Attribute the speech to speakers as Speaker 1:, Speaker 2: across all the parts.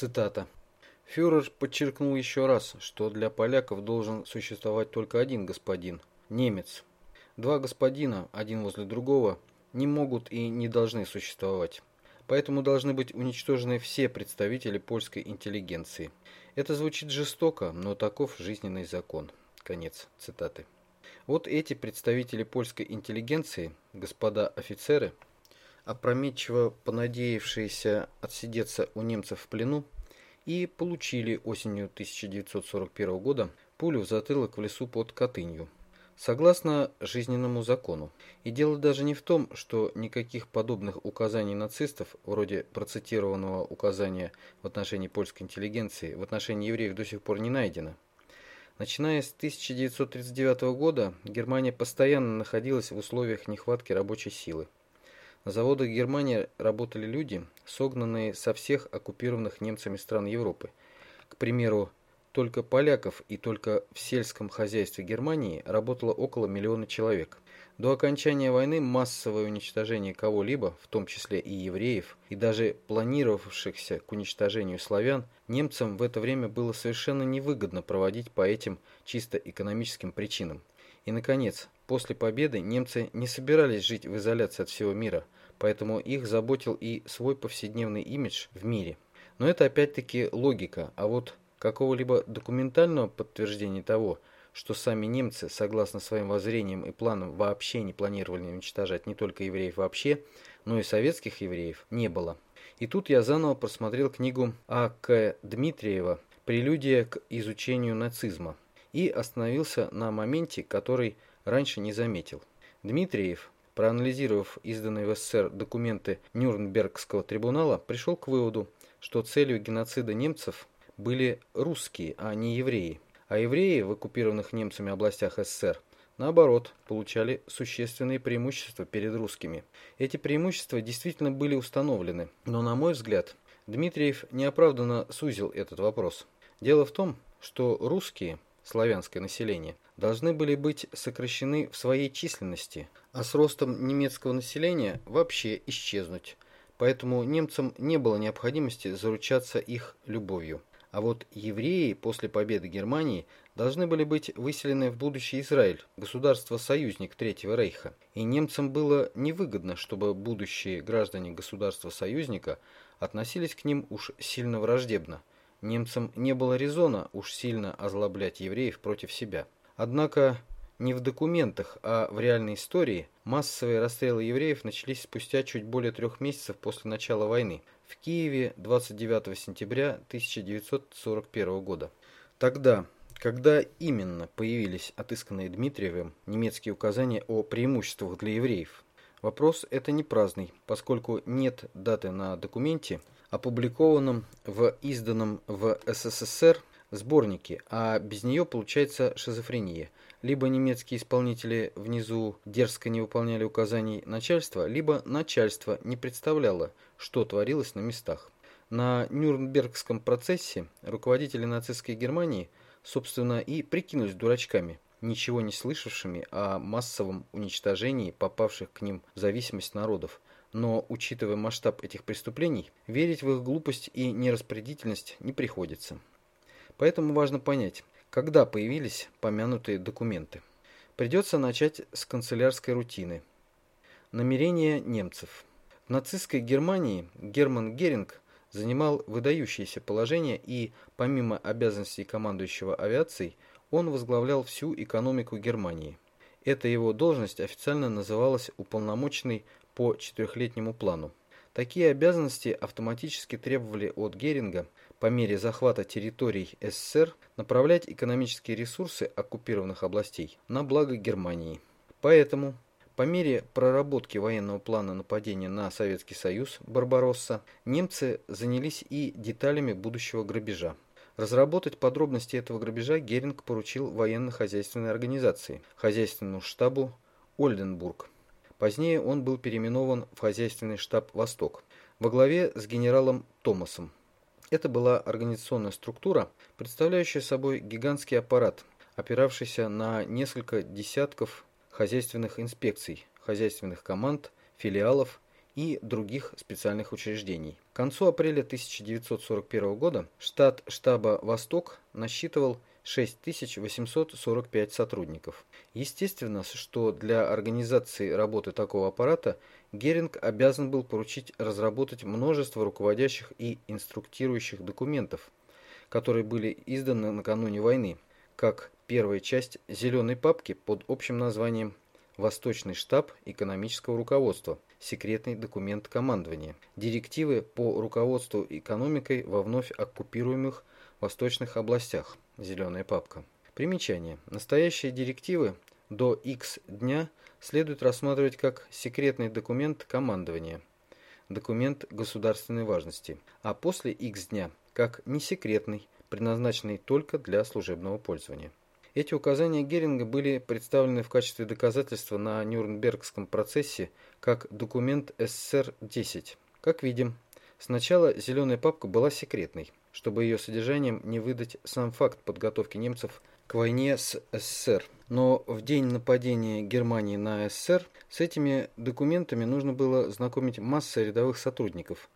Speaker 1: Цитата. Фюрер подчеркнул еще раз, что для поляков должен существовать только один господин – немец. Два господина, один возле другого, не могут и не должны существовать. Поэтому должны быть уничтожены все представители польской интеллигенции. Это звучит жестоко, но таков жизненный закон. Конец цитаты. Вот эти представители польской интеллигенции, господа офицеры, опрометчиво понадеявшиеся отсидеться у немцев в плену, и получили осенью 1941 года пулю в затылок в лесу под Катынью. Согласно жизненному закону. И дело даже не в том, что никаких подобных указаний нацистов, вроде процитированного указания в отношении польской интеллигенции, в отношении евреев до сих пор не найдено. Начиная с 1939 года Германия постоянно находилась в условиях нехватки рабочей силы. На заводах Германии работали люди, согнанные со всех оккупированных немцами стран Европы. К примеру, только поляков и только в сельском хозяйстве Германии работало около миллиона человек. До окончания войны массовое уничтожение кого-либо, в том числе и евреев, и даже планировавшихся к уничтожению славян, немцам в это время было совершенно невыгодно проводить по этим чисто экономическим причинам. И, наконец, после победы немцы не собирались жить в изоляции от всего мира, поэтому их заботил и свой повседневный имидж в мире. Но это опять-таки логика, а вот какого-либо документального подтверждения того, что сами немцы, согласно своим воззрениям и планам, вообще не планировали уничтожать не только евреев вообще, но и советских евреев, не было. И тут я заново просмотрел книгу А.К. Дмитриева «Прелюдия к изучению нацизма» и остановился на моменте, который раньше не заметил. Дмитриев, проанализировав изданные в СССР документы Нюрнбергского трибунала, пришел к выводу, что целью геноцида немцев были русские, а не евреи. А евреи в оккупированных немцами областях СССР, наоборот, получали существенные преимущества перед русскими. Эти преимущества действительно были установлены, но, на мой взгляд, Дмитриев неоправданно сузил этот вопрос. Дело в том, что русские – славянское население, должны были быть сокращены в своей численности, а с ростом немецкого населения вообще исчезнуть. Поэтому немцам не было необходимости заручаться их любовью. А вот евреи после победы Германии должны были быть выселены в будущий Израиль, государство-союзник Третьего Рейха. И немцам было невыгодно, чтобы будущие граждане государства-союзника относились к ним уж сильно враждебно. Немцам не было резона уж сильно озлоблять евреев против себя. Однако не в документах, а в реальной истории массовые расстрелы евреев начались спустя чуть более трех месяцев после начала войны в Киеве 29 сентября 1941 года. Тогда, когда именно появились отысканные Дмитриевым немецкие указания о преимуществах для евреев? Вопрос это не праздный, поскольку нет даты на документе, опубликованном в изданном в СССР сборнике, а без нее получается шизофрения. Либо немецкие исполнители внизу дерзко не выполняли указаний начальства, либо начальство не представляло, что творилось на местах. На Нюрнбергском процессе руководители нацистской Германии, собственно, и прикинулись дурачками, ничего не слышавшими о массовом уничтожении попавших к ним в зависимость народов, но, учитывая масштаб этих преступлений, верить в их глупость и нераспорядительность не приходится. Поэтому важно понять, когда появились помянутые документы. Придется начать с канцелярской рутины. Намерения немцев. В нацистской Германии Герман Геринг занимал выдающееся положение и, помимо обязанностей командующего авиацией, он возглавлял всю экономику Германии. Эта его должность официально называлась уполномоченный по четырехлетнему плану. Такие обязанности автоматически требовали от Геринга по мере захвата территорий СССР направлять экономические ресурсы оккупированных областей на благо Германии. Поэтому по мере проработки военного плана нападения на Советский Союз «Барбаросса» немцы занялись и деталями будущего грабежа. Разработать подробности этого грабежа Геринг поручил военно-хозяйственной организации, хозяйственному штабу Ольденбург. Позднее он был переименован в хозяйственный штаб «Восток» во главе с генералом Томасом. Это была организационная структура, представляющая собой гигантский аппарат, опиравшийся на несколько десятков хозяйственных инспекций, хозяйственных команд, филиалов и других специальных учреждений. К концу апреля 1941 года штат штаба «Восток» насчитывал 6845 сотрудников. Естественно, что для организации работы такого аппарата Геринг обязан был поручить разработать множество руководящих и инструктирующих документов, которые были изданы накануне войны, как первая часть «Зеленой папки» под общим названием Восточный штаб экономического руководства, секретный документ командования, директивы по руководству экономикой во вновь оккупируемых восточных областях, зеленая папка. Примечание. Настоящие директивы до X дня следует рассматривать как секретный документ командования, документ государственной важности, а после X дня как несекретный, предназначенный только для служебного пользования. Эти указания Геринга были представлены в качестве доказательства на Нюрнбергском процессе как документ СССР-10. Как видим, сначала зеленая папка была секретной, чтобы ее содержанием не выдать сам факт подготовки немцев к войне с СССР. Но в день нападения Германии на СССР с этими документами нужно было знакомить масса рядовых сотрудников,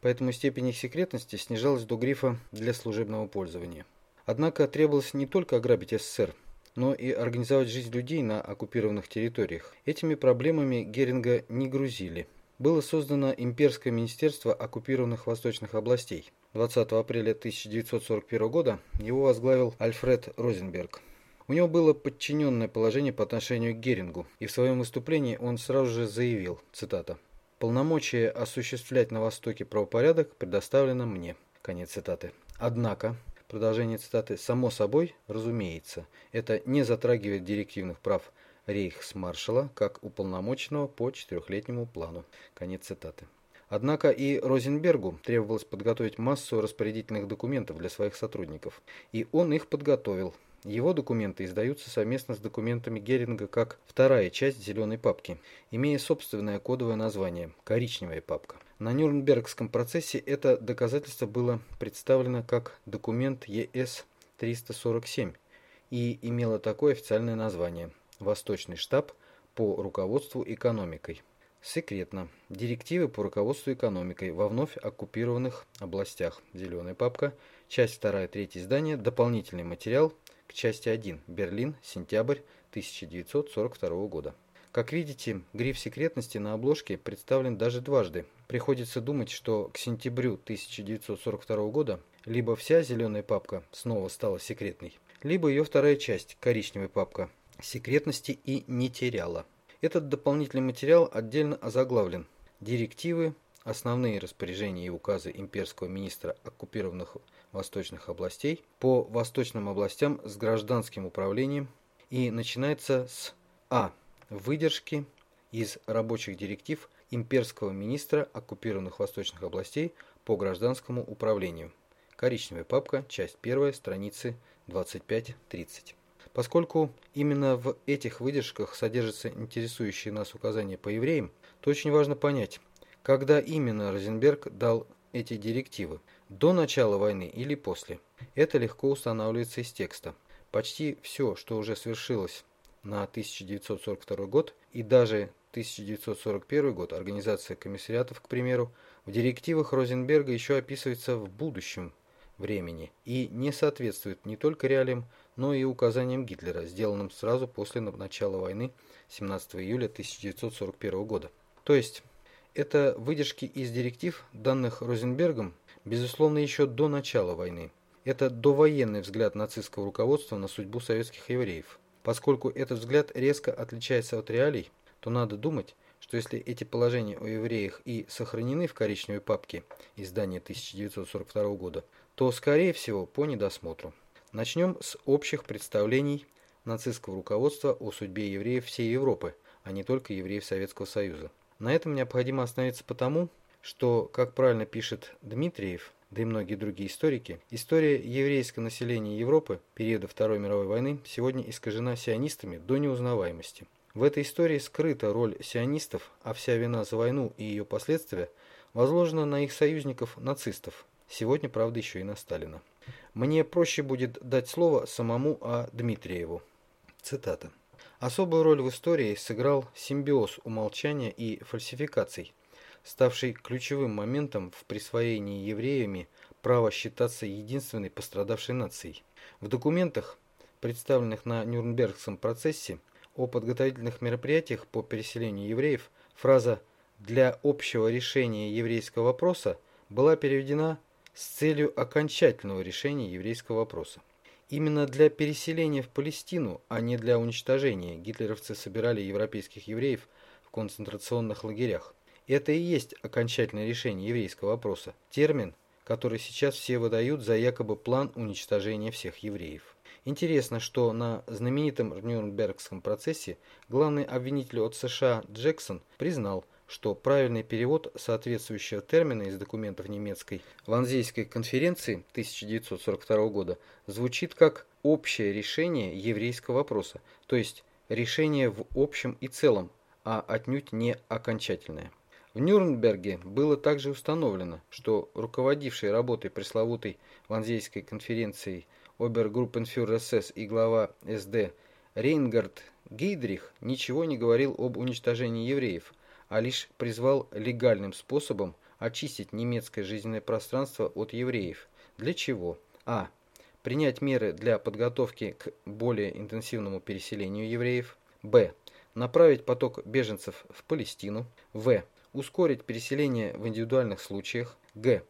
Speaker 1: поэтому степень их секретности снижалась до грифа «для служебного пользования». Однако требовалось не только ограбить СССР, но и организовать жизнь людей на оккупированных территориях. Этими проблемами Геринга не грузили. Было создано Имперское министерство оккупированных восточных областей. 20 апреля 1941 года его возглавил Альфред Розенберг. У него было подчиненное положение по отношению к Герингу, и в своем выступлении он сразу же заявил, цитата, «Полномочие осуществлять на Востоке правопорядок предоставлено мне». Конец цитаты. Однако, Продолжение цитаты. «Само собой, разумеется, это не затрагивает директивных прав рейхсмаршала как уполномоченного по четырехлетнему плану». Конец цитаты. Однако и Розенбергу требовалось подготовить массу распорядительных документов для своих сотрудников. И он их подготовил. Его документы издаются совместно с документами Геринга как вторая часть «Зеленой папки», имея собственное кодовое название – «Коричневая папка». На Нюрнбергском процессе это доказательство было представлено как документ ЕС-347 и имело такое официальное название – Восточный штаб по руководству экономикой. Секретно. Директивы по руководству экономикой во вновь оккупированных областях. Зеленая папка. Часть 2 3 издания. Дополнительный материал к части 1. Берлин. Сентябрь 1942 года. Как видите, гриф секретности на обложке представлен даже дважды. Приходится думать, что к сентябрю 1942 года либо вся зеленая папка снова стала секретной, либо ее вторая часть, коричневая папка, секретности и не теряла. Этот дополнительный материал отдельно озаглавлен «Директивы, основные распоряжения и указы имперского министра оккупированных восточных областей по восточным областям с гражданским управлением» и начинается с А выдержки из рабочих директив имперского министра оккупированных восточных областей по гражданскому управлению. Коричневая папка, часть 1, страницы 25-30. Поскольку именно в этих выдержках содержатся интересующие нас указания по евреям, то очень важно понять, когда именно Розенберг дал эти директивы, до начала войны или после. Это легко устанавливается из текста. Почти все, что уже свершилось на 1942 год и даже 1941 год, организация комиссариатов, к примеру, в директивах Розенберга еще описывается в будущем времени и не соответствует не только реалиям, но и указаниям Гитлера, сделанным сразу после начала войны 17 июля 1941 года. То есть, это выдержки из директив, данных Розенбергом, безусловно, еще до начала войны. Это довоенный взгляд нацистского руководства на судьбу советских евреев. Поскольку этот взгляд резко отличается от реалий, то надо думать, что если эти положения о евреях и сохранены в коричневой папке издания 1942 года, то, скорее всего, по недосмотру. Начнем с общих представлений нацистского руководства о судьбе евреев всей Европы, а не только евреев Советского Союза. На этом необходимо остановиться потому, что, как правильно пишет Дмитриев, да и многие другие историки, история еврейского населения Европы периода Второй мировой войны сегодня искажена сионистами до неузнаваемости. В этой истории скрыта роль сионистов, а вся вина за войну и ее последствия возложена на их союзников нацистов, сегодня, правда, еще и на Сталина. Мне проще будет дать слово самому А. Дмитриеву. Цитата. Особую роль в истории сыграл симбиоз умолчания и фальсификаций, ставший ключевым моментом в присвоении евреями права считаться единственной пострадавшей нацией. В документах, представленных на Нюрнбергском процессе, о подготовительных мероприятиях по переселению евреев, фраза «для общего решения еврейского вопроса» была переведена с целью окончательного решения еврейского вопроса. Именно для переселения в Палестину, а не для уничтожения, гитлеровцы собирали европейских евреев в концентрационных лагерях. Это и есть окончательное решение еврейского вопроса, термин, который сейчас все выдают за якобы план уничтожения всех евреев. Интересно, что на знаменитом Нюрнбергском процессе главный обвинитель от США Джексон признал, что правильный перевод соответствующего термина из документов немецкой Ванзейской конференции 1942 года звучит как «общее решение еврейского вопроса», то есть решение в общем и целом, а отнюдь не окончательное. В Нюрнберге было также установлено, что руководивший работой пресловутой Ванзейской конференции обергруппенфюрер СС и глава СД Рейнгард Гейдрих ничего не говорил об уничтожении евреев, а лишь призвал легальным способом очистить немецкое жизненное пространство от евреев. Для чего? А. Принять меры для подготовки к более интенсивному переселению евреев. Б. Направить поток беженцев в Палестину. В. Ускорить переселение в индивидуальных случаях. Г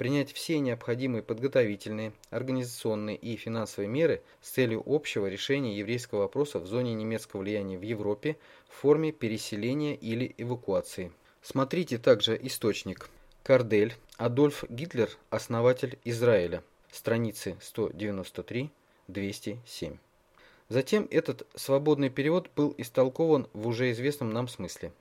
Speaker 1: принять все необходимые подготовительные, организационные и финансовые меры с целью общего решения еврейского вопроса в зоне немецкого влияния в Европе в форме переселения или эвакуации. Смотрите также источник. Кардель, Адольф Гитлер, основатель Израиля. Страницы 193-207. Затем этот свободный перевод был истолкован в уже известном нам смысле.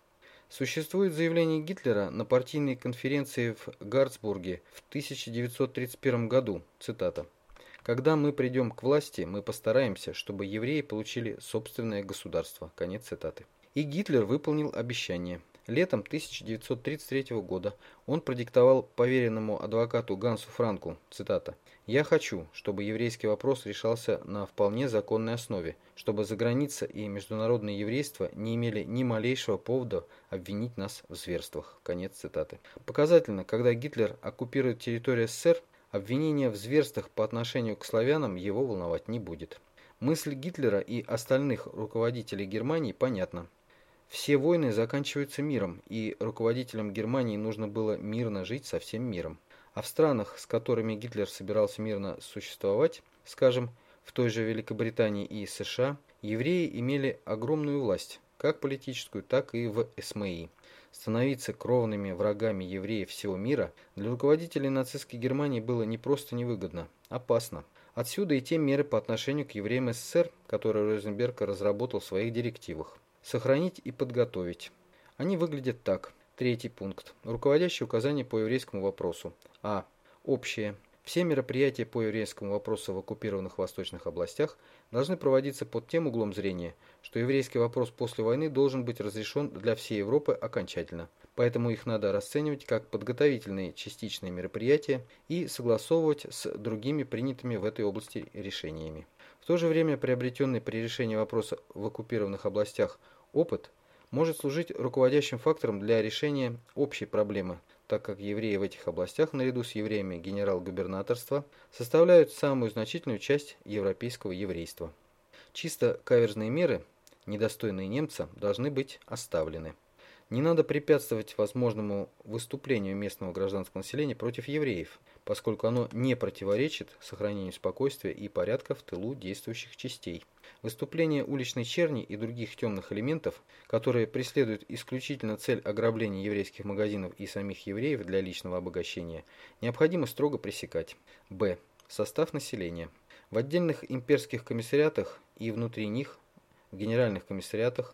Speaker 1: Существует заявление Гитлера на партийной конференции в Гарцбурге в 1931 году, цитата, «Когда мы придем к власти, мы постараемся, чтобы евреи получили собственное государство». Конец цитаты. И Гитлер выполнил обещание. Летом 1933 года он продиктовал поверенному адвокату Гансу Франку, цитата, «Я хочу, чтобы еврейский вопрос решался на вполне законной основе, чтобы заграница и международное еврейство не имели ни малейшего повода обвинить нас в зверствах». Конец цитаты. Показательно, когда Гитлер оккупирует территорию СССР, обвинение в зверствах по отношению к славянам его волновать не будет. Мысль Гитлера и остальных руководителей Германии понятна. Все войны заканчиваются миром, и руководителям Германии нужно было мирно жить со всем миром. А в странах, с которыми Гитлер собирался мирно существовать, скажем, в той же Великобритании и США, евреи имели огромную власть, как политическую, так и в СМИ. Становиться кровными врагами евреев всего мира для руководителей нацистской Германии было не просто невыгодно, опасно. Отсюда и те меры по отношению к евреям СССР, которые Розенберг разработал в своих директивах. Сохранить и подготовить. Они выглядят так. Третий пункт. Руководящие указания по еврейскому вопросу. А. Общее. Все мероприятия по еврейскому вопросу в оккупированных восточных областях должны проводиться под тем углом зрения, что еврейский вопрос после войны должен быть разрешен для всей Европы окончательно. Поэтому их надо расценивать как подготовительные частичные мероприятия и согласовывать с другими принятыми в этой области решениями. В то же время приобретенный при решении вопроса в оккупированных областях опыт может служить руководящим фактором для решения общей проблемы, так как евреи в этих областях наряду с евреями генерал-губернаторства составляют самую значительную часть европейского еврейства. Чисто каверзные меры, недостойные немца, должны быть оставлены. Не надо препятствовать возможному выступлению местного гражданского населения против евреев, поскольку оно не противоречит сохранению спокойствия и порядка в тылу действующих частей. Выступление уличной черни и других темных элементов, которые преследуют исключительно цель ограбления еврейских магазинов и самих евреев для личного обогащения, необходимо строго пресекать. Б. Состав населения. В отдельных имперских комиссариатах и внутри них, в генеральных комиссариатах,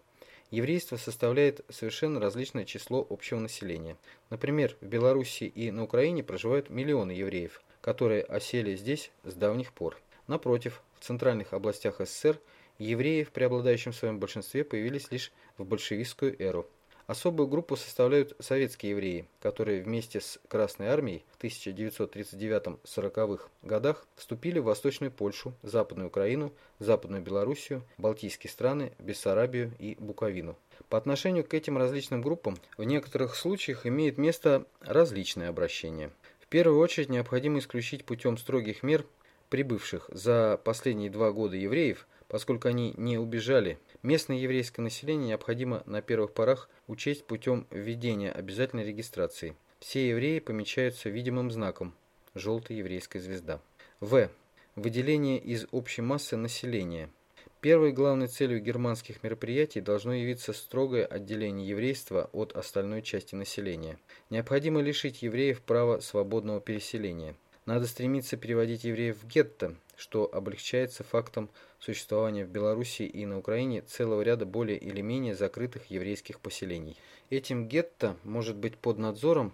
Speaker 1: еврейство составляет совершенно различное число общего населения. Например, в Белоруссии и на Украине проживают миллионы евреев, которые осели здесь с давних пор. Напротив, в центральных областях СССР евреи в преобладающем своем большинстве появились лишь в большевистскую эру. Особую группу составляют советские евреи, которые вместе с Красной армией в 1939-40-х годах вступили в Восточную Польшу, Западную Украину, Западную Белоруссию, Балтийские страны, Бессарабию и Буковину. По отношению к этим различным группам в некоторых случаях имеет место различное обращение. В первую очередь необходимо исключить путем строгих мер прибывших за последние два года евреев, поскольку они не убежали Местное еврейское население необходимо на первых порах учесть путем введения обязательной регистрации. Все евреи помечаются видимым знаком – желтая еврейская звезда. В. Выделение из общей массы населения. Первой главной целью германских мероприятий должно явиться строгое отделение еврейства от остальной части населения. Необходимо лишить евреев права свободного переселения. Надо стремиться переводить евреев в гетто, что облегчается фактом существования в Беларуси и на Украине целого ряда более или менее закрытых еврейских поселений. Этим гетто может быть под надзором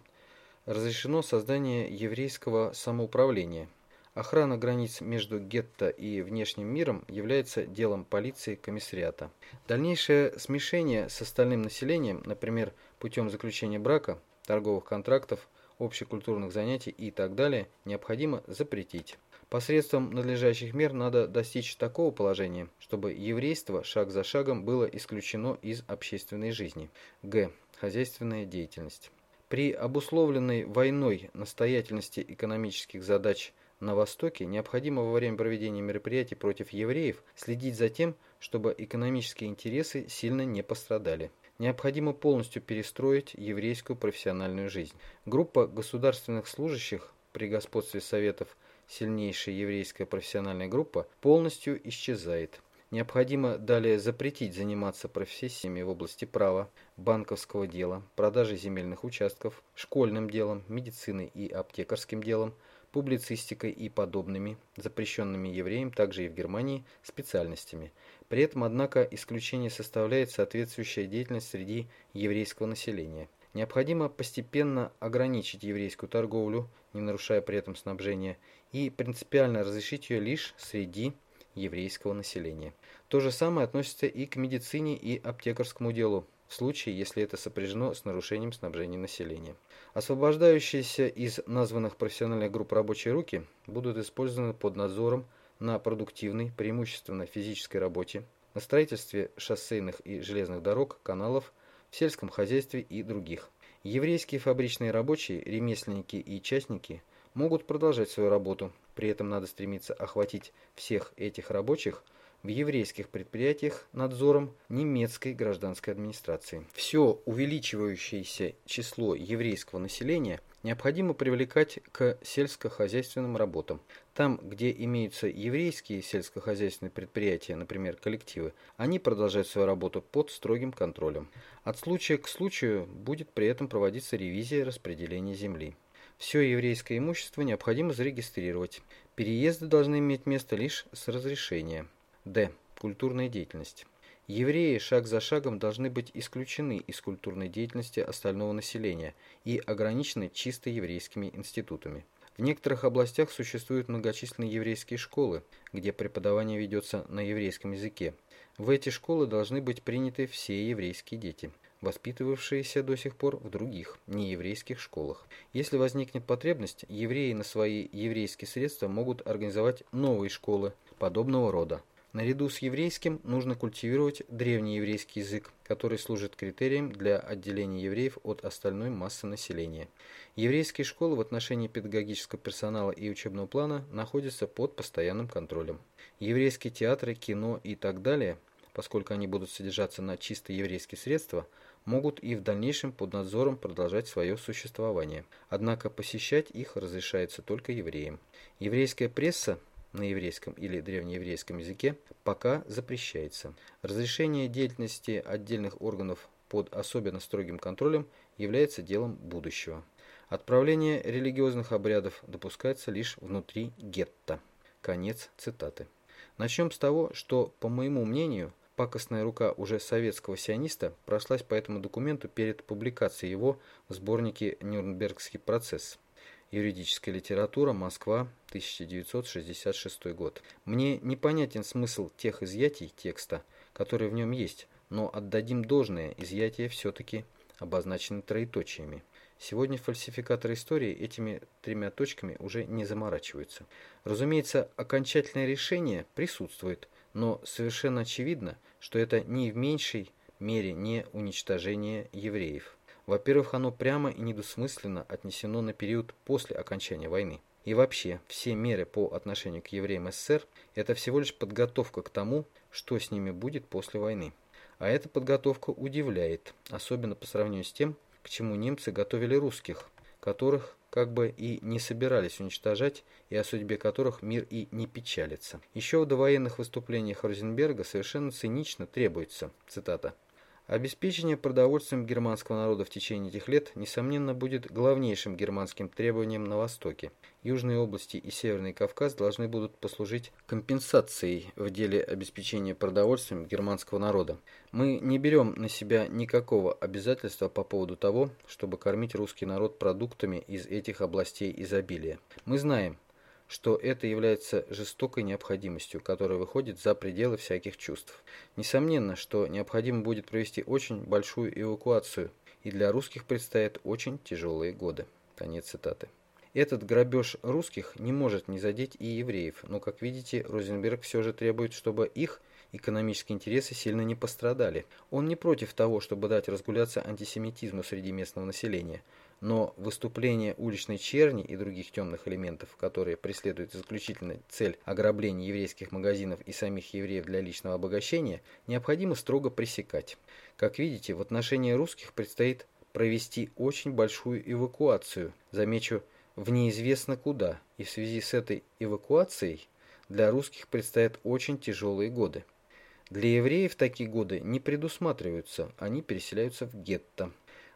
Speaker 1: разрешено создание еврейского самоуправления. Охрана границ между гетто и внешним миром является делом полиции комиссариата. Дальнейшее смешение с остальным населением, например, путем заключения брака, торговых контрактов, общекультурных занятий и так далее, необходимо запретить. Посредством надлежащих мер надо достичь такого положения, чтобы еврейство шаг за шагом было исключено из общественной жизни. Г. Хозяйственная деятельность. При обусловленной войной настоятельности экономических задач на Востоке необходимо во время проведения мероприятий против евреев следить за тем, чтобы экономические интересы сильно не пострадали. Необходимо полностью перестроить еврейскую профессиональную жизнь. Группа государственных служащих при господстве Советов сильнейшая еврейская профессиональная группа, полностью исчезает. Необходимо далее запретить заниматься профессиями в области права, банковского дела, продажи земельных участков, школьным делом, медициной и аптекарским делом, публицистикой и подобными, запрещенными евреям также и в Германии, специальностями. При этом, однако, исключение составляет соответствующая деятельность среди еврейского населения. Необходимо постепенно ограничить еврейскую торговлю, не нарушая при этом снабжение, и принципиально разрешить ее лишь среди еврейского населения. То же самое относится и к медицине и аптекарскому делу, в случае, если это сопряжено с нарушением снабжения населения. Освобождающиеся из названных профессиональных групп рабочие руки будут использованы под надзором на продуктивной, преимущественно физической работе, на строительстве шоссейных и железных дорог, каналов, в сельском хозяйстве и других. Еврейские фабричные рабочие, ремесленники и частники могут продолжать свою работу. При этом надо стремиться охватить всех этих рабочих в еврейских предприятиях надзором немецкой гражданской администрации. Все увеличивающееся число еврейского населения необходимо привлекать к сельскохозяйственным работам. Там, где имеются еврейские сельскохозяйственные предприятия, например, коллективы, они продолжают свою работу под строгим контролем. От случая к случаю будет при этом проводиться ревизия распределения земли. Все еврейское имущество необходимо зарегистрировать. Переезды должны иметь место лишь с разрешения. Д. Культурная деятельность. Евреи шаг за шагом должны быть исключены из культурной деятельности остального населения и ограничены чисто еврейскими институтами. В некоторых областях существуют многочисленные еврейские школы, где преподавание ведется на еврейском языке. В эти школы должны быть приняты все еврейские дети, воспитывавшиеся до сих пор в других, нееврейских школах. Если возникнет потребность, евреи на свои еврейские средства могут организовать новые школы подобного рода. Наряду с еврейским нужно культивировать древнееврейский язык, который служит критерием для отделения евреев от остальной массы населения. Еврейские школы в отношении педагогического персонала и учебного плана находятся под постоянным контролем. Еврейские театры, кино и так далее, поскольку они будут содержаться на чисто еврейские средства, могут и в дальнейшем под надзором продолжать свое существование. Однако посещать их разрешается только евреям. Еврейская пресса на еврейском или древнееврейском языке пока запрещается. Разрешение деятельности отдельных органов под особенно строгим контролем является делом будущего. Отправление религиозных обрядов допускается лишь внутри гетто. Конец цитаты. Начнем с того, что, по моему мнению, пакостная рука уже советского сиониста прошлась по этому документу перед публикацией его в сборнике «Нюрнбергский процесс». Юридическая литература. Москва. 1966 год. Мне непонятен смысл тех изъятий текста, которые в нем есть, но отдадим должное, изъятия все-таки обозначены троеточиями. Сегодня фальсификаторы истории этими тремя точками уже не заморачиваются. Разумеется, окончательное решение присутствует, но совершенно очевидно, что это не в меньшей мере не уничтожение евреев. Во-первых, оно прямо и недосмысленно отнесено на период после окончания войны. И вообще, все меры по отношению к евреям СССР – это всего лишь подготовка к тому, что с ними будет после войны. А эта подготовка удивляет, особенно по сравнению с тем, к чему немцы готовили русских, которых как бы и не собирались уничтожать, и о судьбе которых мир и не печалится. Еще в довоенных выступлениях Розенберга совершенно цинично требуется, цитата, Обеспечение продовольствием германского народа в течение этих лет, несомненно, будет главнейшим германским требованием на Востоке. Южные области и Северный Кавказ должны будут послужить компенсацией в деле обеспечения продовольствием германского народа. Мы не берем на себя никакого обязательства по поводу того, чтобы кормить русский народ продуктами из этих областей изобилия. Мы знаем, что это является жестокой необходимостью, которая выходит за пределы всяких чувств. Несомненно, что необходимо будет провести очень большую эвакуацию, и для русских предстоят очень тяжелые годы. Конец цитаты. Этот грабеж русских не может не задеть и евреев, но, как видите, Розенберг все же требует, чтобы их экономические интересы сильно не пострадали. Он не против того, чтобы дать разгуляться антисемитизму среди местного населения – но выступление уличной черни и других темных элементов, которые преследуют исключительно цель ограбления еврейских магазинов и самих евреев для личного обогащения, необходимо строго пресекать. Как видите, в отношении русских предстоит провести очень большую эвакуацию, замечу, в неизвестно куда, и в связи с этой эвакуацией для русских предстоят очень тяжелые годы. Для евреев такие годы не предусматриваются, они переселяются в гетто.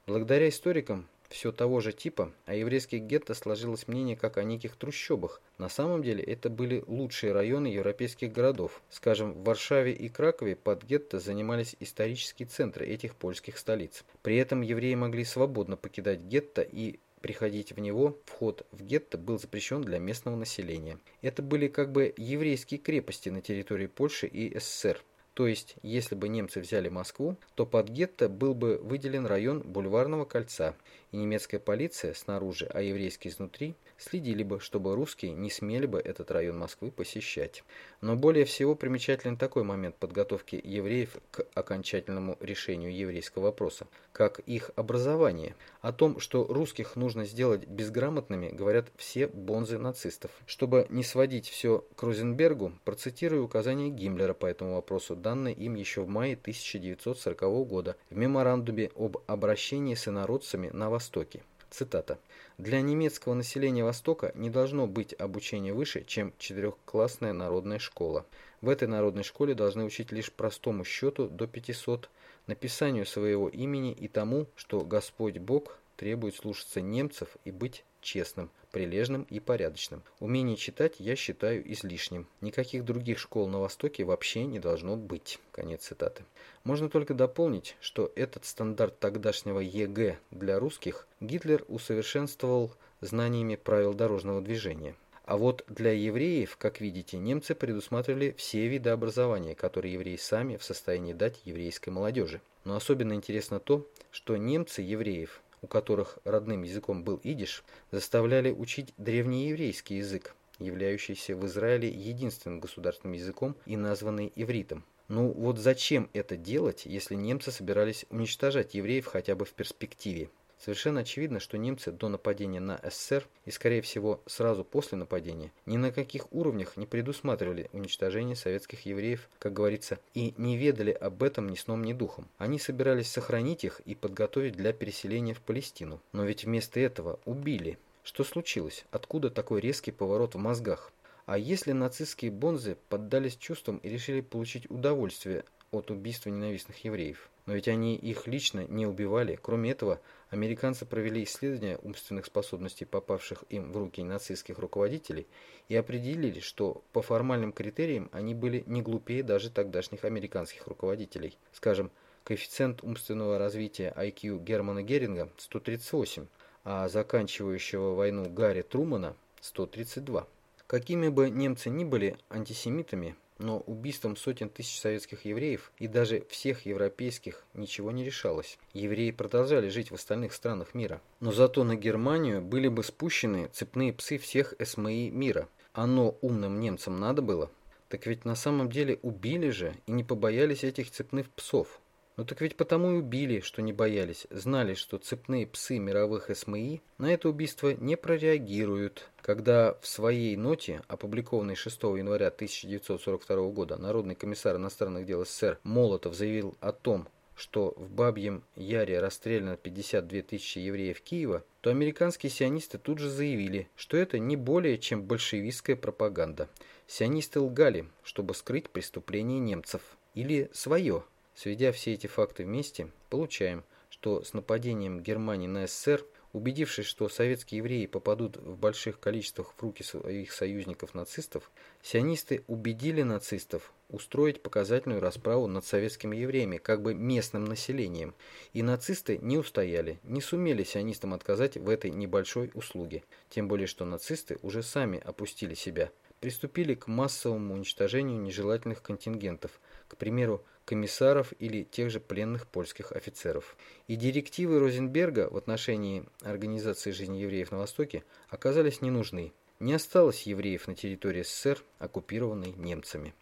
Speaker 1: Благодаря историкам, все того же типа, о еврейских гетто сложилось мнение как о неких трущобах. На самом деле это были лучшие районы европейских городов. Скажем, в Варшаве и Кракове под гетто занимались исторические центры этих польских столиц. При этом евреи могли свободно покидать гетто и приходить в него, вход в гетто был запрещен для местного населения. Это были как бы еврейские крепости на территории Польши и СССР. То есть, если бы немцы взяли Москву, то под гетто был бы выделен район Бульварного кольца, и немецкая полиция снаружи, а еврейские изнутри следили бы, чтобы русские не смели бы этот район Москвы посещать. Но более всего примечателен такой момент подготовки евреев к окончательному решению еврейского вопроса, как их образование. О том, что русских нужно сделать безграмотными, говорят все бонзы нацистов. Чтобы не сводить все к Розенбергу, процитирую указания Гиммлера по этому вопросу, данные им еще в мае 1940 года в меморандуме об обращении с инородцами на Востоке. Цитата. «Для немецкого населения Востока не должно быть обучения выше, чем четырехклассная народная школа. В этой народной школе должны учить лишь простому счету до 500, написанию своего имени и тому, что Господь Бог требует слушаться немцев и быть честным, прилежным и порядочным. Умение читать я считаю излишним. Никаких других школ на Востоке вообще не должно быть. Конец цитаты. Можно только дополнить, что этот стандарт тогдашнего ЕГЭ для русских Гитлер усовершенствовал знаниями правил дорожного движения. А вот для евреев, как видите, немцы предусматривали все виды образования, которые евреи сами в состоянии дать еврейской молодежи. Но особенно интересно то, что немцы евреев у которых родным языком был идиш, заставляли учить древнееврейский язык, являющийся в Израиле единственным государственным языком и названный ивритом. Ну вот зачем это делать, если немцы собирались уничтожать евреев хотя бы в перспективе? Совершенно очевидно, что немцы до нападения на СССР и, скорее всего, сразу после нападения ни на каких уровнях не предусматривали уничтожение советских евреев, как говорится, и не ведали об этом ни сном, ни духом. Они собирались сохранить их и подготовить для переселения в Палестину. Но ведь вместо этого убили. Что случилось? Откуда такой резкий поворот в мозгах? А если нацистские бонзы поддались чувствам и решили получить удовольствие от убийства ненавистных евреев? Но ведь они их лично не убивали. Кроме этого, американцы провели исследование умственных способностей попавших им в руки нацистских руководителей и определили, что по формальным критериям они были не глупее даже тогдашних американских руководителей. Скажем, коэффициент умственного развития IQ Германа Геринга 138, а заканчивающего войну Гарри Трумана 132. Какими бы немцы ни были антисемитами, но убийством сотен тысяч советских евреев и даже всех европейских ничего не решалось. Евреи продолжали жить в остальных странах мира. Но зато на Германию были бы спущены цепные псы всех СМИ мира. Оно умным немцам надо было? Так ведь на самом деле убили же и не побоялись этих цепных псов. Ну так ведь потому и убили, что не боялись, знали, что цепные псы мировых СМИ на это убийство не прореагируют. Когда в своей ноте, опубликованной 6 января 1942 года, Народный комиссар иностранных дел СССР Молотов заявил о том, что в Бабьем Яре расстреляно 52 тысячи евреев Киева, то американские сионисты тут же заявили, что это не более чем большевистская пропаганда. Сионисты лгали, чтобы скрыть преступление немцев. Или свое. Сведя все эти факты вместе, получаем, что с нападением Германии на СССР, убедившись, что советские евреи попадут в больших количествах в руки своих союзников-нацистов, сионисты убедили нацистов устроить показательную расправу над советскими евреями, как бы местным населением, и нацисты не устояли, не сумели сионистам отказать в этой небольшой услуге, тем более что нацисты уже сами опустили себя, приступили к массовому уничтожению нежелательных контингентов, к примеру, комиссаров или тех же пленных польских офицеров. И директивы Розенберга в отношении организации жизни евреев на Востоке оказались не нужны. Не осталось евреев на территории СССР, оккупированной немцами.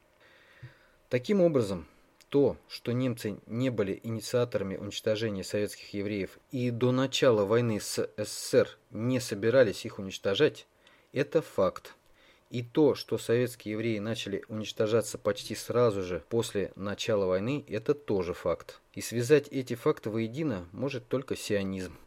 Speaker 1: Таким образом, то, что немцы не были инициаторами уничтожения советских евреев и до начала войны с СССР не собирались их уничтожать, это факт. И то, что советские евреи начали уничтожаться почти сразу же после начала войны, это тоже факт. И связать эти факты воедино может только сионизм.